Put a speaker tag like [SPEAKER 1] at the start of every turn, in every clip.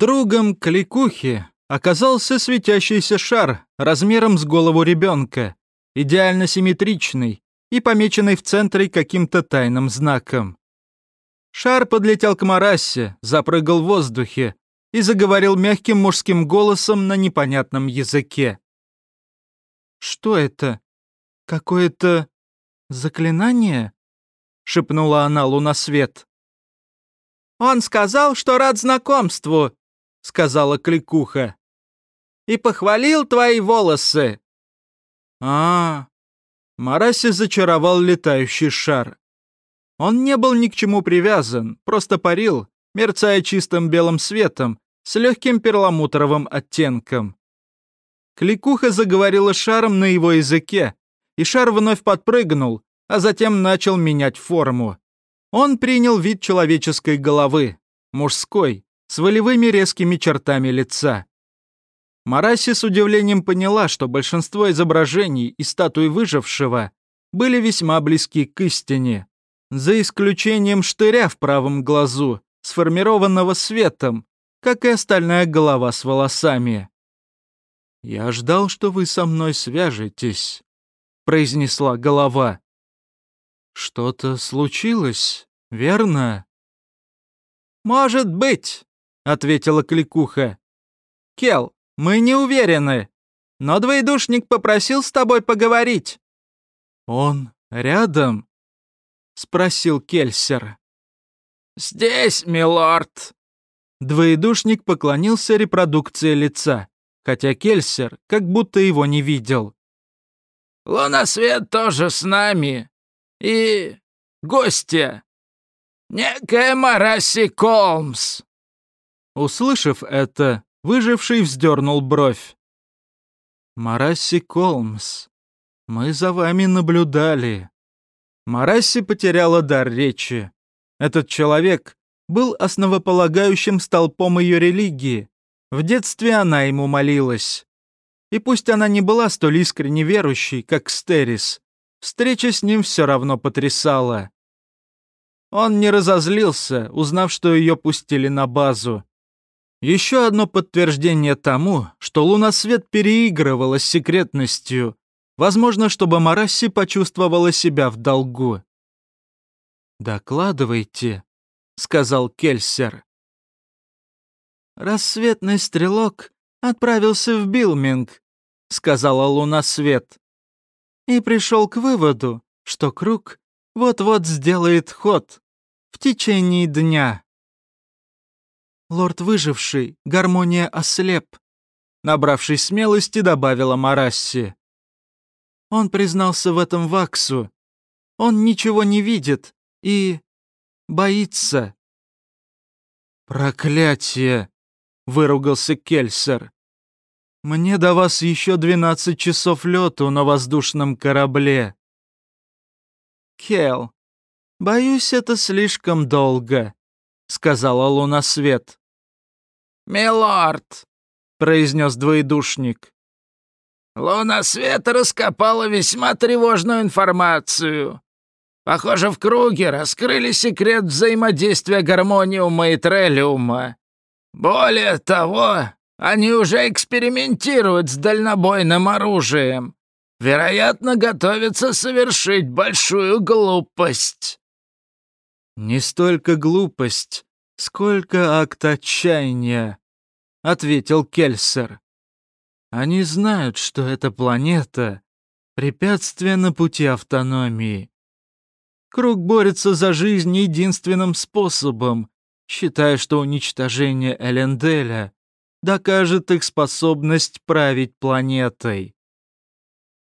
[SPEAKER 1] Другом кликухи оказался светящийся шар размером с голову ребенка, идеально симметричный и помеченный в центре каким-то тайным знаком. Шар подлетел к Марассе, запрыгал в воздухе и заговорил мягким мужским голосом на непонятном языке. «Что это? Какое-то заклинание?» — шепнула она лунасвет. «Он сказал, что рад знакомству», — сказала Кликуха. «И похвалил твои волосы». А, -а, -а. Мараси зачаровал летающий шар. Он не был ни к чему привязан, просто парил, мерцая чистым белым светом, с легким перламутровым оттенком. Кликуха заговорила шаром на его языке, и шар вновь подпрыгнул, а затем начал менять форму. Он принял вид человеческой головы, мужской, с волевыми резкими чертами лица. Мараси с удивлением поняла, что большинство изображений и статуй выжившего были весьма близки к истине, за исключением штыря в правом глазу, сформированного светом, как и остальная голова с волосами. «Я ждал, что вы со мной свяжетесь», — произнесла голова. «Что-то случилось, верно?»
[SPEAKER 2] «Может быть», — ответила Кликуха. «Кел, мы не уверены, но двоедушник попросил с тобой поговорить».
[SPEAKER 1] «Он рядом?» — спросил Кельсер.
[SPEAKER 3] «Здесь, милорд!»
[SPEAKER 1] Двоедушник поклонился репродукции лица, хотя Кельсер как будто его не видел.
[SPEAKER 3] «Лунасвет тоже с нами. И... гостья. Некая Мараси Колмс».
[SPEAKER 1] Услышав это, выживший вздернул бровь. «Мараси Колмс, мы за вами наблюдали». Мараси потеряла дар речи. Этот человек был основополагающим столпом ее религии. В детстве она ему молилась. И пусть она не была столь искренне верующей, как Стерис, встреча с ним все равно потрясала. Он не разозлился, узнав, что ее пустили на базу. Еще одно подтверждение тому, что Лунасвет переигрывала с секретностью, возможно, чтобы Марасси почувствовала себя в долгу. «Докладывайте», — сказал Кельсер. «Рассветный стрелок отправился в Билминг», — сказала Луна Свет, «и пришел к выводу, что круг вот-вот сделает ход в течение дня». «Лорд выживший, гармония ослеп», — набравшись смелости, добавила Марасси. Он признался в этом Ваксу. Он ничего не видит, и боится. «Проклятие!» — выругался Кельсер. «Мне до вас еще двенадцать часов лету на воздушном корабле». «Кел, боюсь, это слишком долго», — сказала Лунасвет.
[SPEAKER 3] «Милорд», — произнес двоедушник. «Луна Света раскопала весьма тревожную информацию. Похоже, в круге раскрыли секрет взаимодействия гармониума и треллиума. Более того, они уже экспериментируют с дальнобойным оружием. Вероятно, готовятся совершить большую глупость.
[SPEAKER 1] «Не столько глупость, сколько акт отчаяния», — ответил Кельсер. «Они знают, что эта планета — препятствие на пути автономии. Круг борется за жизнь единственным способом, считая, что уничтожение Эленделя докажет их способность править планетой.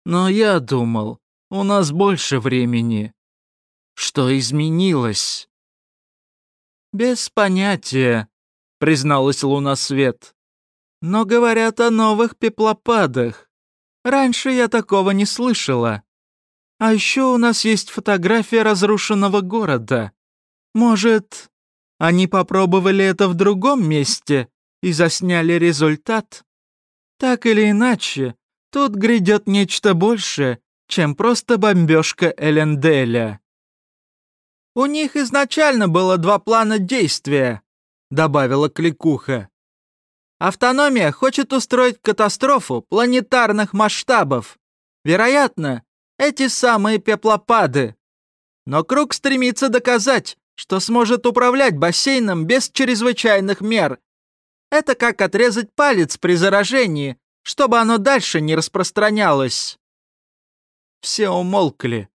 [SPEAKER 1] Но я думал, у нас больше времени. Что изменилось? Без понятия, призналась Лунасвет. Но говорят о новых пеплопадах. Раньше я такого не слышала. А еще у нас есть фотография разрушенного города. Может, они попробовали это в другом месте и засняли результат? Так или иначе, тут грядет нечто большее, чем просто бомбежка Эленделя. «У них изначально было два плана действия», — добавила Кликуха.
[SPEAKER 2] Автономия хочет устроить катастрофу планетарных масштабов. Вероятно, эти самые пеплопады. Но Круг стремится доказать, что сможет управлять бассейном без чрезвычайных мер. Это как отрезать палец при заражении, чтобы оно дальше не распространялось. Все умолкли.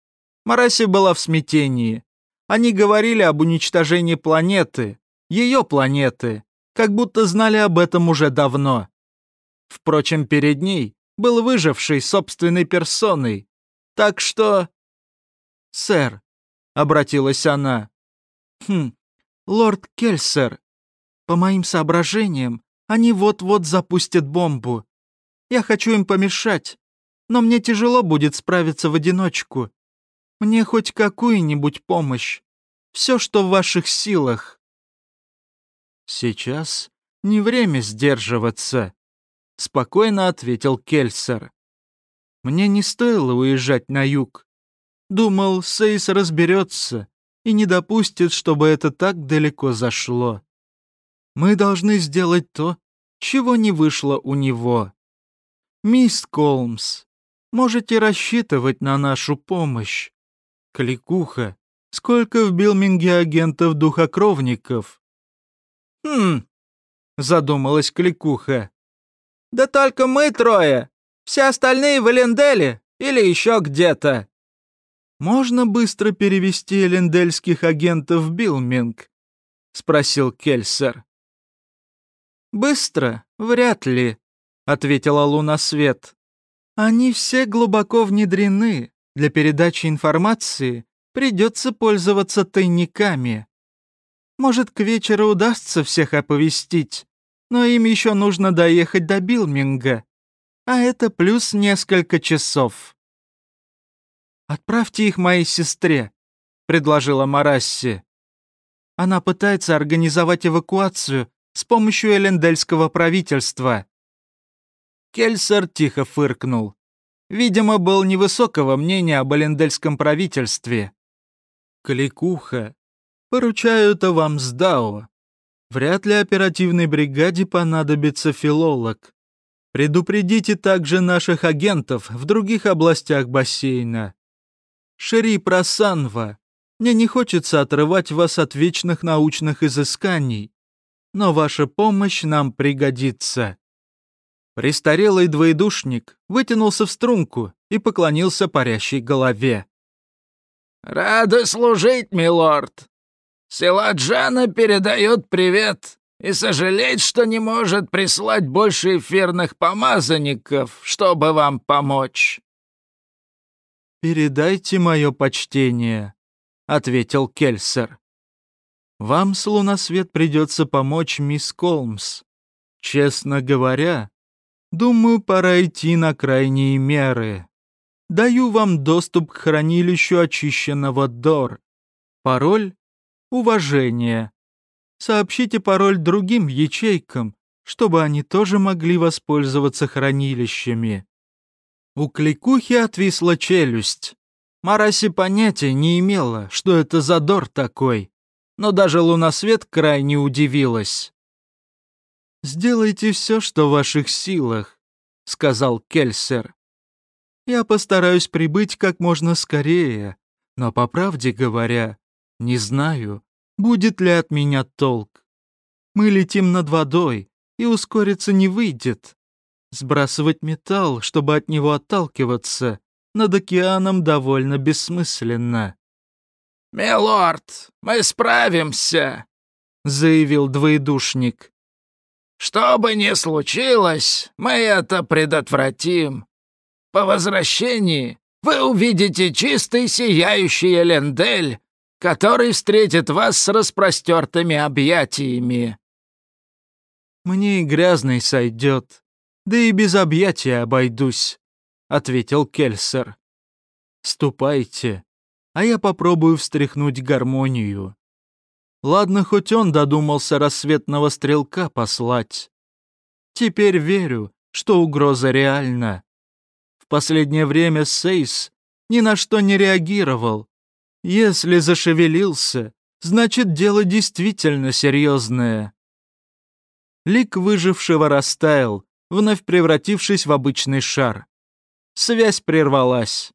[SPEAKER 2] Мараси была в смятении. Они говорили об уничтожении планеты, ее планеты, как будто знали об этом уже давно. Впрочем, перед ней был выживший собственной персоной. Так что... «Сэр», — обратилась она. «Хм, лорд Кельсер, по моим соображениям, они вот-вот запустят бомбу. Я хочу им помешать, но мне тяжело будет справиться в одиночку. Мне хоть какую-нибудь помощь. Все, что в ваших силах». «Сейчас не время сдерживаться», — спокойно ответил Кельсер. «Мне не стоило уезжать на юг. Думал, Сейс разберется и не допустит, чтобы это так далеко зашло. Мы должны сделать то, чего не вышло у него. Мисс Колмс, можете рассчитывать на нашу помощь. Кликуха, сколько в Билминге агентов духокровников?
[SPEAKER 1] Хм, задумалась Кликуха. Да только мы трое. Все остальные в Эленделе или еще где-то.
[SPEAKER 2] Можно быстро перевести элендельских агентов в Билминг? Спросил Кельсер. Быстро? Вряд ли, ответила Луна Свет. Они все глубоко внедрены. Для передачи информации придется пользоваться тайниками. Может, к вечеру удастся всех оповестить, но им еще нужно доехать до Билминга, а это плюс несколько часов. «Отправьте их моей сестре», — предложила Марасси. Она пытается организовать эвакуацию с помощью элендельского правительства. Кельсер тихо фыркнул. Видимо, был невысокого мнения об элендельском правительстве. «Кликуха, поручаю это вам с Дао. Вряд ли оперативной бригаде понадобится филолог. Предупредите также наших агентов в других областях бассейна. Шери Прасанва, мне не хочется отрывать вас от вечных научных изысканий, но ваша помощь нам пригодится». Престарелый двоедушник вытянулся в струнку и поклонился парящей голове.
[SPEAKER 3] «Рады служить, милорд. Силаджана передает привет и сожалеет, что не может прислать больше эфирных помазанников, чтобы вам помочь».
[SPEAKER 2] «Передайте мое почтение», — ответил Кельсер. «Вам с Лунасвет придется помочь мисс Колмс. Честно говоря, думаю, пора идти на крайние меры. Даю вам доступ к хранилищу очищенного Дор. Пароль — уважение. Сообщите пароль другим ячейкам, чтобы они тоже могли воспользоваться хранилищами. У кликухи отвисла челюсть. Мараси понятия не имела, что это за дор такой, но даже Лунасвет крайне удивилась. «Сделайте все, что в ваших силах», — сказал Кельсер. «Я постараюсь прибыть как можно скорее, но, по правде говоря, не знаю, будет ли от меня толк. Мы летим над водой, и ускориться не выйдет. Сбрасывать металл, чтобы от него отталкиваться, над океаном довольно бессмысленно.
[SPEAKER 3] «Милорд, мы справимся», — заявил двоедушник. «Что бы ни случилось, мы это предотвратим. По возвращении вы увидите чистый сияющий Элендель, который встретит вас с распростертыми объятиями».
[SPEAKER 2] «Мне и грязный сойдет», да и без объятия обойдусь», — ответил Кельсер. «Ступайте, а я попробую встряхнуть гармонию». Ладно, хоть он додумался рассветного стрелка послать. Теперь верю, что угроза реальна. В последнее время Сейс ни на что не реагировал. Если зашевелился, значит дело действительно серьезное.
[SPEAKER 1] лик выжившего растаял, вновь превратившись в обычный шар. Связь прервалась.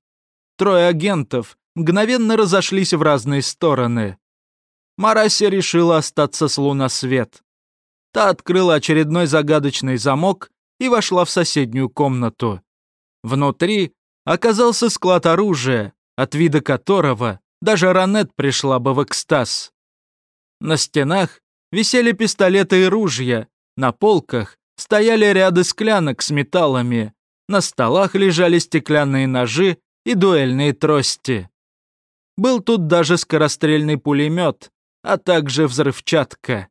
[SPEAKER 1] Трое агентов мгновенно разошлись в разные стороны. Мараси решила остаться с лунасвет. Та открыла очередной загадочный замок и вошла в соседнюю комнату. Внутри оказался склад оружия, от вида которого даже Ранет пришла бы в экстаз. На стенах висели пистолеты и ружья, на полках стояли ряды склянок с металлами, на столах лежали стеклянные ножи и дуэльные трости. Был тут даже скорострельный пулемет, а также взрывчатка.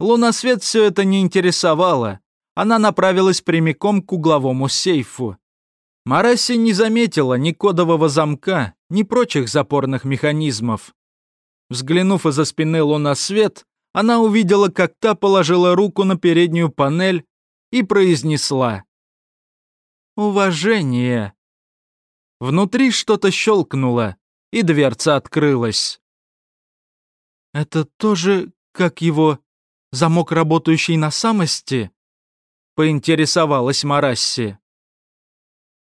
[SPEAKER 1] Лунасвет все это не интересовало. Она направилась прямиком к угловому сейфу. Мараси не заметила ни кодового замка, ни прочих запорных механизмов. Взглянув из-за спины Лунасвет, она увидела, как та положила руку на переднюю панель и произнесла «Уважение». Внутри что-то щелкнуло, и дверца открылась. «Это тоже, как его, замок, работающий на самости?» — поинтересовалась Марасси.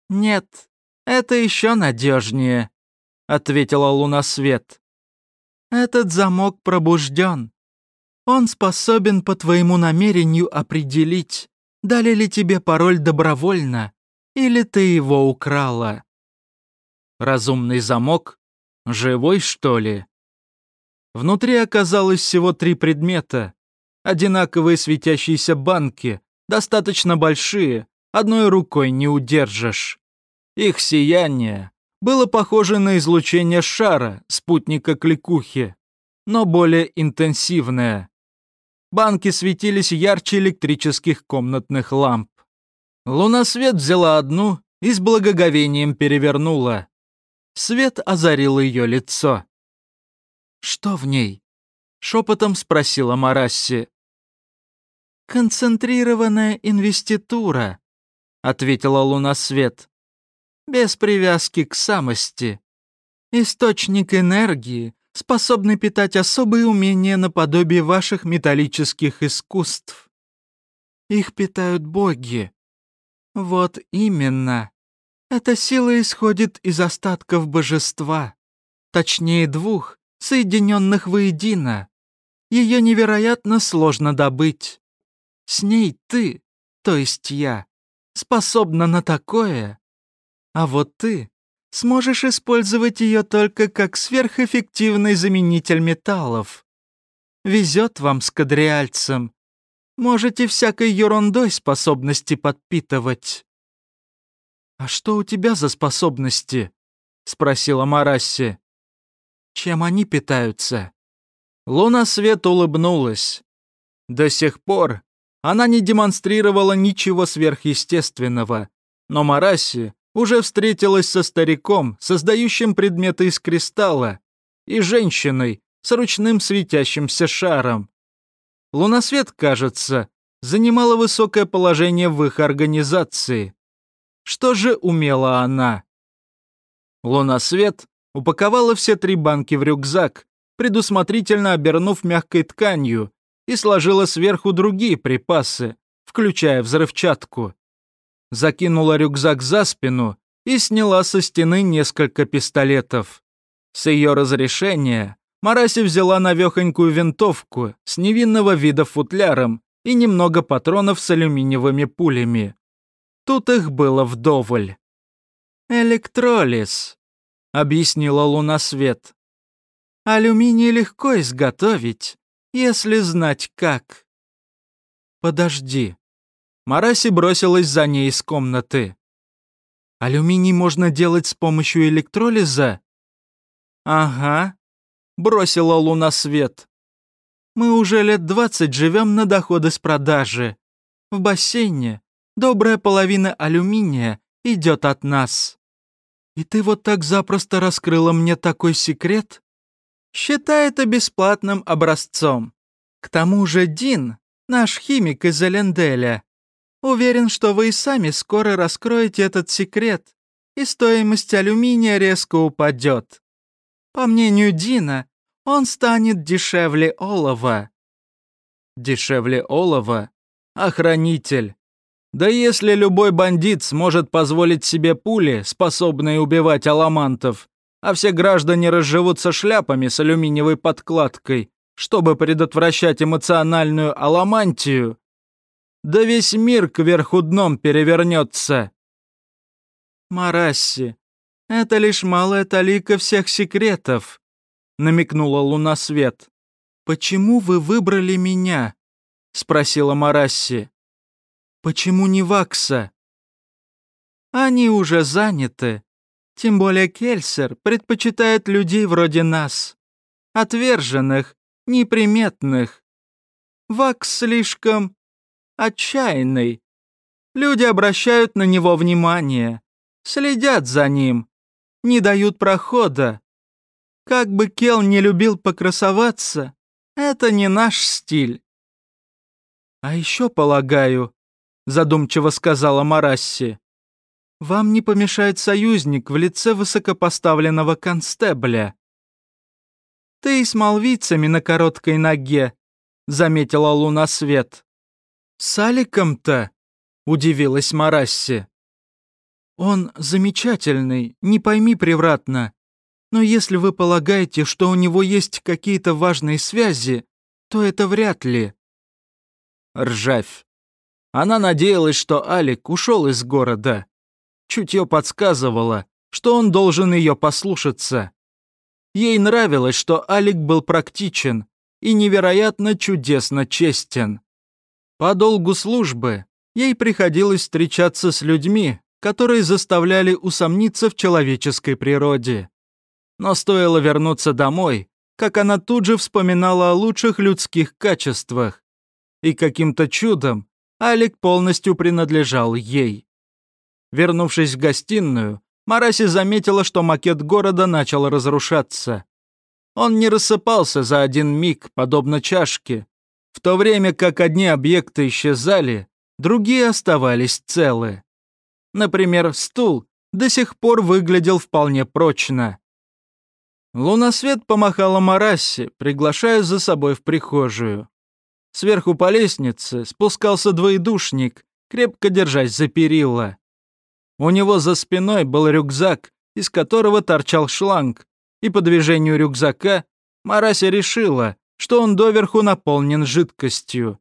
[SPEAKER 1] «Нет, это еще надежнее», — ответила Лунасвет. «Этот замок пробужден. Он способен по твоему намерению определить, дали ли тебе пароль добровольно, или ты его украла». Разумный замок? Живой, что ли? Внутри оказалось всего три предмета. Одинаковые светящиеся банки, достаточно большие, одной рукой не удержишь. Их сияние было похоже на излучение шара, спутника кликухи, но более интенсивное. Банки светились ярче электрических комнатных ламп. Лунасвет взяла одну и с благоговением перевернула. Свет озарил ее лицо. «Что в ней?» — шепотом спросила Марасси. «Концентрированная инвеститура», — ответила Лунасвет. «Без привязки к самости. Источник энергии, способный питать особые умения наподобие ваших металлических искусств. Их питают боги. Вот именно. Эта сила исходит из остатков божества, точнее двух, соединенных воедино. Ее невероятно сложно добыть. С ней ты, то есть я, способна на такое. А вот ты сможешь использовать ее только как сверхэффективный заменитель металлов. Везет вам с кадриальцем. Можете всякой ерундой способности подпитывать. «А что у тебя за способности?» — спросила Марасси. «Чем они питаются?» Луна Свет улыбнулась. До сих пор она не демонстрировала ничего сверхъестественного, но Мараси уже встретилась со стариком, создающим предметы из кристалла, и женщиной с ручным светящимся шаром. Лунасвет, кажется, занимала высокое положение в их организации. Что же умела она? Лунасвет упаковала все три банки в рюкзак, предусмотрительно обернув мягкой тканью, и сложила сверху другие припасы, включая взрывчатку. Закинула рюкзак за спину и сняла со стены несколько пистолетов. С ее разрешения Мараси взяла навехонькую винтовку с невинного вида футляром и немного патронов с алюминиевыми пулями. Тут их было вдоволь. «Электролиз», — объяснила Лунасвет. «Алюминий легко изготовить, если знать как». «Подожди». Мараси бросилась за ней из комнаты. «Алюминий можно делать с помощью электролиза?» «Ага», — бросила Лунасвет. «Мы уже лет двадцать живем на доходы с продажи. В бассейне Добрая половина алюминия идет от нас. И ты вот так запросто раскрыла мне такой секрет? Считай это бесплатным образцом. К тому же Дин, наш химик из Эленделя, уверен, что вы и сами скоро раскроете этот секрет, и стоимость алюминия резко упадет. По мнению Дина, он станет дешевле олова. дешевле олова, охранитель. Да если любой бандит сможет позволить себе пули, способные убивать аламантов, а все граждане разживутся шляпами с алюминиевой подкладкой, чтобы предотвращать эмоциональную аламантию, да весь мир кверху дном перевернется. Марасси, это лишь малая талика всех секретов, намекнула Лунасвет. Почему вы выбрали меня? спросила Марасси. Почему не Вакса? Они уже заняты. Тем более Кельсер предпочитает людей вроде нас. Отверженных, неприметных. Вакс слишком отчаянный. Люди обращают на него внимание, следят за ним, не дают прохода. Как бы Кел не любил покрасоваться, это не наш стиль. А еще, полагаю, задумчиво сказала Марасси, вам не помешает союзник в лице высокопоставленного констебля. Ты с молвицами на короткой ноге, заметила луна свет. С Аликом-то, удивилась Марасси. Он замечательный, не пойми превратно. Но если вы полагаете, что у него есть какие-то важные связи, то это вряд ли. Ржавь. Она надеялась, что Алик ушел из города. Чутье подсказывало, что он должен ее послушаться. Ей нравилось, что Алик был практичен и невероятно чудесно честен. По долгу службы ей приходилось встречаться с людьми, которые заставляли усомниться в человеческой природе. Но стоило вернуться домой, как она тут же вспоминала о лучших людских качествах. И каким-то чудом Алик полностью принадлежал ей. Вернувшись в гостиную, Мараси заметила, что макет города начал разрушаться. Он не рассыпался за один миг, подобно чашке, в то время как одни объекты исчезали, другие оставались целы. Например, стул до сих пор выглядел вполне прочно. Лунасвет помахала Марассе, приглашая за собой в прихожую. Сверху по лестнице спускался двоедушник, крепко держась за перила. У него за спиной был рюкзак, из которого торчал шланг, и по движению рюкзака Марася решила, что он доверху наполнен жидкостью.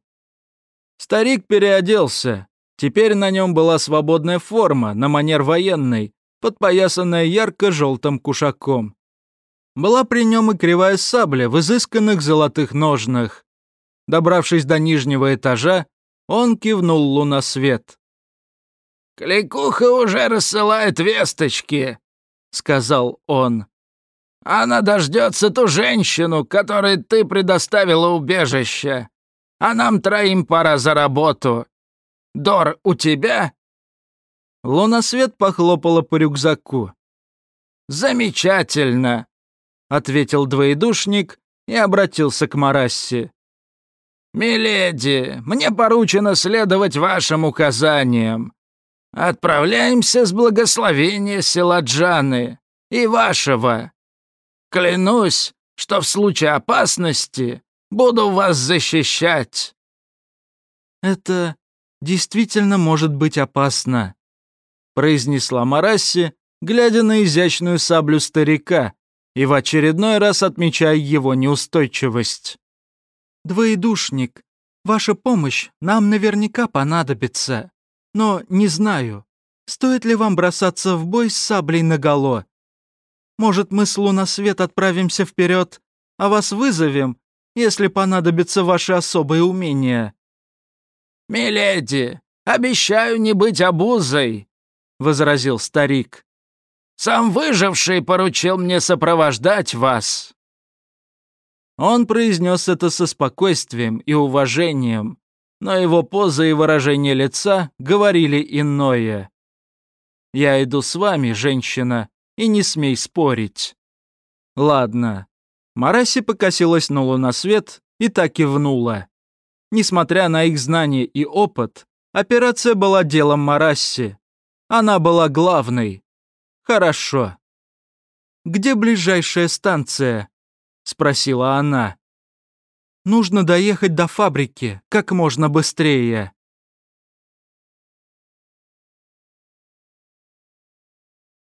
[SPEAKER 1] Старик переоделся, Теперь на нем была свободная форма, на манер военной, подпоясанная ярко-желтым кушаком. Была при нем и кривая сабля в изысканных золотых ножнах. Добравшись до нижнего этажа, он кивнул лунасвет.
[SPEAKER 3] «Кликуха уже рассылает весточки», — сказал он. «Она дождется ту женщину, которой ты предоставила убежище. А нам троим пора за работу. Дор у тебя?»
[SPEAKER 1] Лунасвет похлопала по рюкзаку.
[SPEAKER 3] «Замечательно», — ответил двоедушник и обратился к Марассе. «Миледи, мне поручено следовать вашим указаниям. Отправляемся с благословения Селаджаны и вашего. Клянусь, что в случае опасности буду вас защищать».
[SPEAKER 1] «Это действительно может быть опасно», произнесла Марасси, глядя на изящную саблю старика и в очередной раз отмечая его неустойчивость. «Двоедушник, ваша помощь нам наверняка понадобится, но не знаю, стоит ли вам бросаться в бой с саблей наголо. Может, мы с Лунасвет отправимся вперед, а вас вызовем, если понадобятся ваши особые умения.
[SPEAKER 3] «Миледи, обещаю не быть обузой», — возразил старик. «Сам выживший поручил мне сопровождать вас».
[SPEAKER 1] Он произнес это со спокойствием и уважением, но его поза и выражение лица говорили иное. «Я иду с вами, женщина, и не смей спорить». «Ладно». Мараси покосилась на луносвет и так кивнула. Несмотря на их знания и опыт, операция была делом Марасси. Она была главной. Хорошо. «Где ближайшая станция?» — спросила она. Нужно доехать до фабрики как можно быстрее.